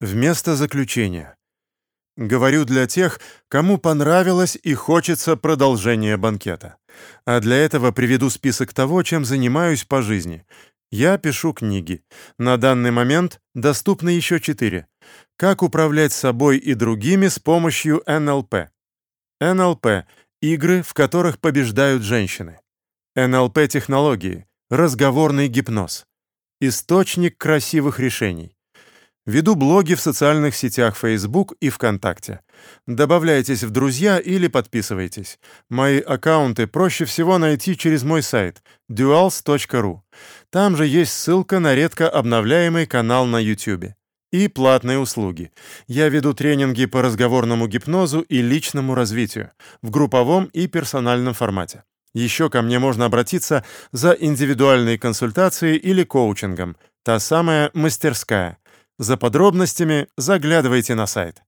Вместо заключения. Говорю для тех, кому понравилось и хочется продолжения банкета. А для этого приведу список того, чем занимаюсь по жизни. Я пишу книги. На данный момент доступны еще четыре. Как управлять собой и другими с помощью НЛП. НЛП — игры, в которых побеждают женщины. НЛП-технологии — разговорный гипноз. Источник красивых решений. Веду блоги в социальных сетях Facebook и ВКонтакте. Добавляйтесь в друзья или подписывайтесь. Мои аккаунты проще всего найти через мой сайт duals.ru. Там же есть ссылка на редко обновляемый канал на YouTube. И платные услуги. Я веду тренинги по разговорному гипнозу и личному развитию в групповом и персональном формате. Еще ко мне можно обратиться за индивидуальной консультацией или коучингом. Та самая мастерская – за подробностями заглядывайте на сайт.